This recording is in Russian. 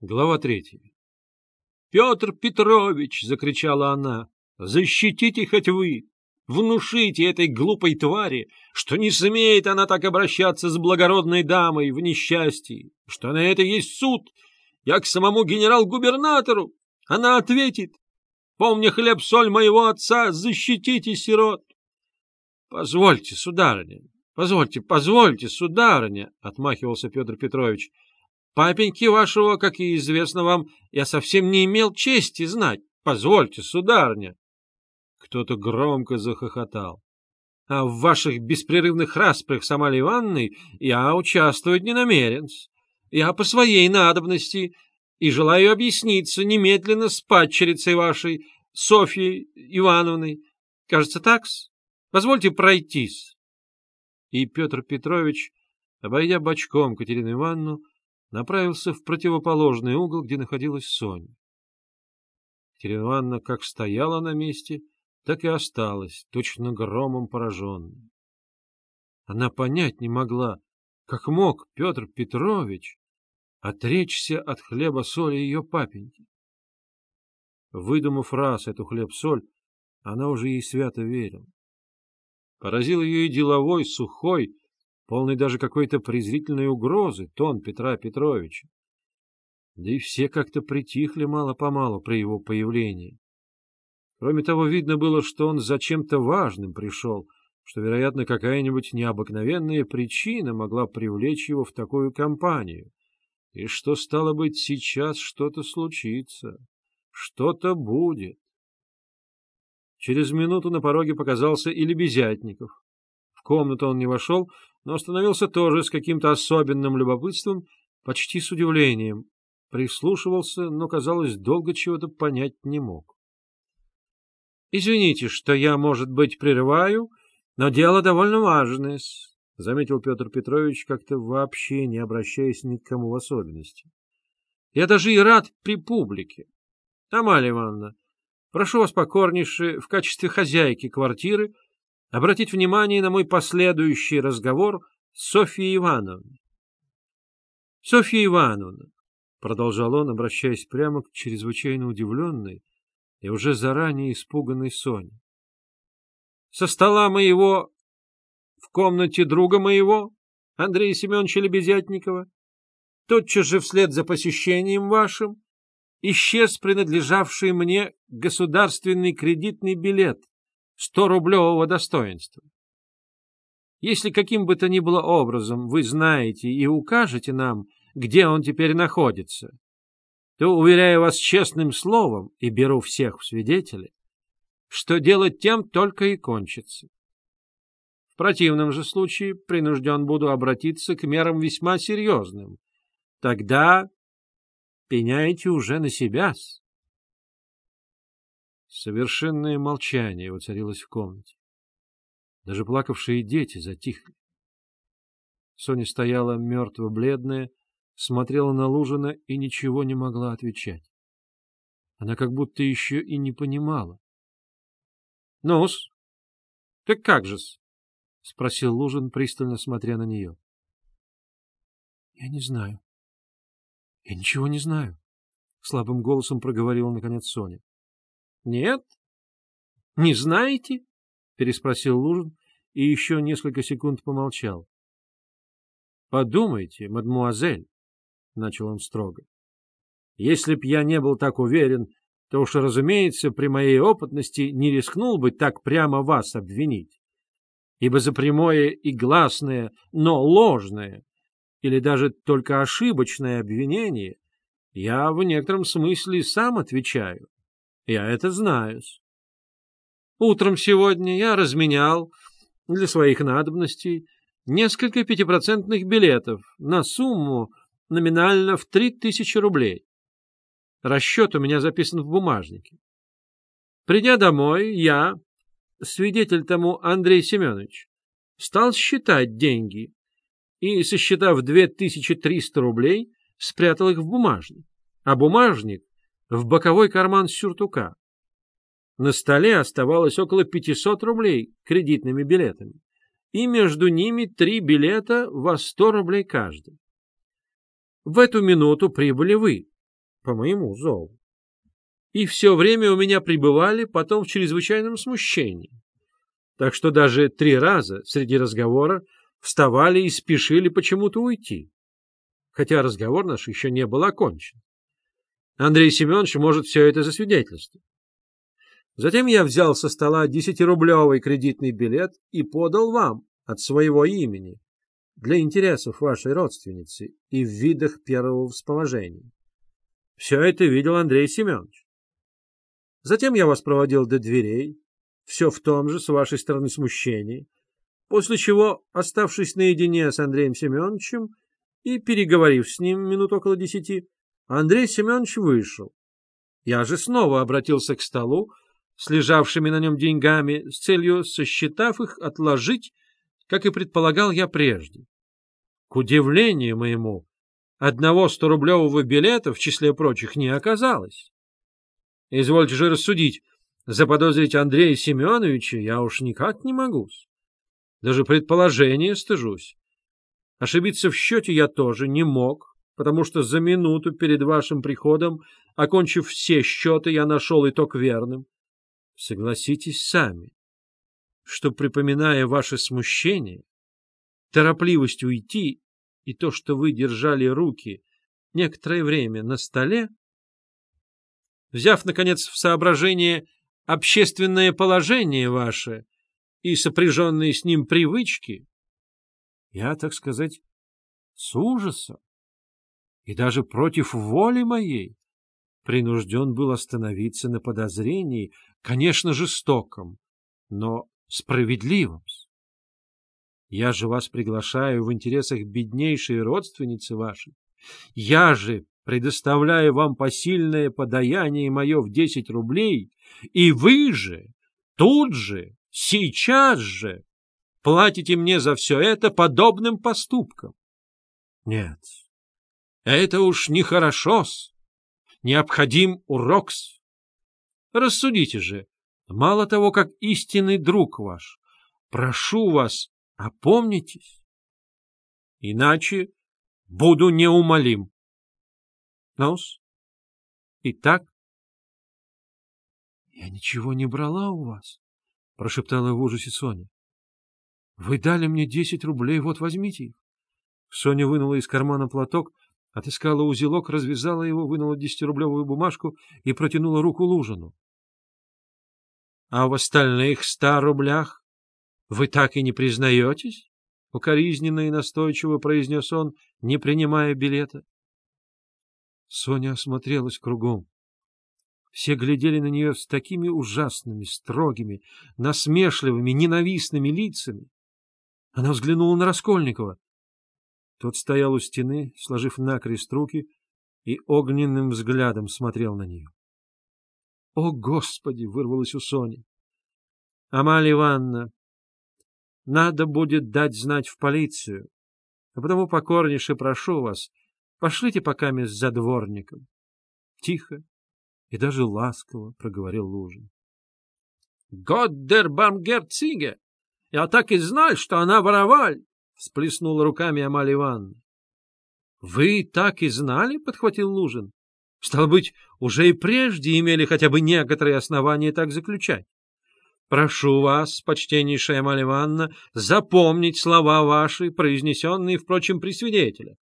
Глава третья. «Петр Петрович!» — закричала она. «Защитите хоть вы! Внушите этой глупой твари, что не смеет она так обращаться с благородной дамой в несчастье, что на это есть суд. Я к самому генерал-губернатору. Она ответит. Помня хлеб-соль моего отца, защитите сирот. — Позвольте, сударыня, позвольте, позвольте, сударыня, — отмахивался Петр Петрович. Папеньки вашего, как и известно вам, я совсем не имел чести знать. Позвольте, сударыня. Кто-то громко захохотал. А в ваших беспрерывных распрях с Амалией Ивановной я участвовать не намерен. Я по своей надобности и желаю объясниться немедленно с падчерицей вашей, Софьей Ивановной. Кажется, так-с? Позвольте пройтись. И Петр Петрович, обойдя бочком Катерину Ивановну, направился в противоположный угол, где находилась Соня. Катерина Ивановна как стояла на месте, так и осталась, точно громом пораженной. Она понять не могла, как мог Петр Петрович отречься от хлеба-соли ее папеньки. Выдумав раз эту хлеб-соль, она уже ей свято верила. Поразил ее и деловой, сухой, полный даже какой-то презрительной угрозы, тон Петра Петровича. Да и все как-то притихли мало-помалу при его появлении. Кроме того, видно было, что он за чем-то важным пришел, что, вероятно, какая-нибудь необыкновенная причина могла привлечь его в такую компанию, и что, стало быть, сейчас что-то случится, что-то будет. Через минуту на пороге показался и Лебезятников. В комнату он не вошел, но остановился тоже с каким-то особенным любопытством, почти с удивлением. Прислушивался, но, казалось, долго чего-то понять не мог. — Извините, что я, может быть, прерываю, но дело довольно важное, — заметил Петр Петрович, как-то вообще не обращаясь ни к кому в особенности. — Я даже и рад при публике. Тамалия Ивановна, прошу вас покорнейше в качестве хозяйки квартиры обратить внимание на мой последующий разговор с Софьей Ивановной. — Софья Ивановна, — продолжал он, обращаясь прямо к чрезвычайно удивленной и уже заранее испуганной Соне. — Со стола моего в комнате друга моего, Андрея Семеновича Лебезятникова, тотчас же вслед за посещением вашим исчез принадлежавший мне государственный кредитный билет сто-рублевого достоинства. Если каким бы то ни было образом вы знаете и укажете нам, где он теперь находится, то, уверяю вас честным словом, и беру всех в свидетели, что делать тем только и кончится. В противном же случае принужден буду обратиться к мерам весьма серьезным. Тогда пеняйте уже на себя. -с. Совершенное молчание воцарилось в комнате. Даже плакавшие дети затихли. Соня стояла мертво-бледная, смотрела на Лужина и ничего не могла отвечать. Она как будто еще и не понимала. — Ну-с, так как же-с? — спросил Лужин, пристально смотря на нее. — Я не знаю. Я ничего не знаю, — слабым голосом проговорила наконец Соня. Нет? Не знаете? переспросил Лужин и еще несколько секунд помолчал. Подумайте, мадмуазель, начал он строго. Если б я не был так уверен, то уж, разумеется, при моей опытности не рискнул бы так прямо вас обвинить. Ибо за прямое и гласное, но ложное, или даже только ошибочное обвинение я в некотором смысле сам отвечаю. Я это знаю. Утром сегодня я разменял для своих надобностей несколько пятипроцентных билетов на сумму номинально в три тысячи рублей. Расчет у меня записан в бумажнике. Придя домой, я, свидетель тому Андрей Семенович, стал считать деньги и, сосчитав две тысячи триста рублей, спрятал их в бумажник. А бумажник в боковой карман сюртука. На столе оставалось около 500 рублей кредитными билетами, и между ними три билета во 100 рублей каждый. В эту минуту прибыли вы, по моему зову. И все время у меня пребывали потом в чрезвычайном смущении. Так что даже три раза среди разговора вставали и спешили почему-то уйти. Хотя разговор наш еще не был окончен. Андрей Семенович может все это засвидетельствовать. Затем я взял со стола десятирублевый кредитный билет и подал вам от своего имени для интересов вашей родственницы и в видах первого всположения. Все это видел Андрей Семенович. Затем я вас проводил до дверей, все в том же, с вашей стороны, смущении, после чего, оставшись наедине с Андреем Семеновичем и переговорив с ним минут около десяти, Андрей Семенович вышел. Я же снова обратился к столу с лежавшими на нем деньгами с целью, сосчитав их, отложить, как и предполагал я прежде. К удивлению моему, одного сторублевого билета в числе прочих не оказалось. Извольте же рассудить, заподозрить Андрея Семеновича я уж никак не могу. Даже предположение стыжусь. Ошибиться в счете я тоже не мог, потому что за минуту перед вашим приходом, окончив все счеты, я нашел итог верным. Согласитесь сами, что, припоминая ваше смущение, торопливость уйти и то, что вы держали руки некоторое время на столе, взяв, наконец, в соображение общественное положение ваше и сопряженные с ним привычки, я, так сказать, с ужасом и даже против воли моей принужден был остановиться на подозрении, конечно, жестоком, но справедливом. Я же вас приглашаю в интересах беднейшей родственницы вашей. Я же предоставляю вам посильное подаяние мое в десять рублей, и вы же, тут же, сейчас же платите мне за все это подобным поступком. Нет, это уж нехорошо-с, необходим урок-с. Рассудите же, мало того, как истинный друг ваш, прошу вас, Опомнитесь, иначе буду неумолим. Нос, итак, я ничего не брала у вас, прошептала в ужасе Соня. Вы дали мне десять рублей, вот возьмите их. Соня вынула из кармана платок, отыскала узелок, развязала его, вынула десятирублевую бумажку и протянула руку Лужину. — А в остальных ста рублях — Вы так и не признаетесь? — укоризненно и настойчиво произнес он, не принимая билета. Соня осмотрелась кругом. Все глядели на нее с такими ужасными, строгими, насмешливыми, ненавистными лицами. Она взглянула на Раскольникова. Тот стоял у стены, сложив накрест руки, и огненным взглядом смотрел на нее. — О, Господи! — вырвалось у Сони. — Амалия Ивановна, надо будет дать знать в полицию. А потому покорнейше прошу вас, пошлите пока с за дворником. Тихо и даже ласково проговорил Лужин. — Годдер Бамгерциге! Я так и знал, что она вороваль! — всплеснула руками Амалия Ивановна. — Вы так и знали? — подхватил Лужин. — Стало быть, уже и прежде имели хотя бы некоторые основания так заключать. Прошу вас, почтеннейшая Амалия Ивановна, запомнить слова ваши, произнесенные, впрочем, при свидетеле.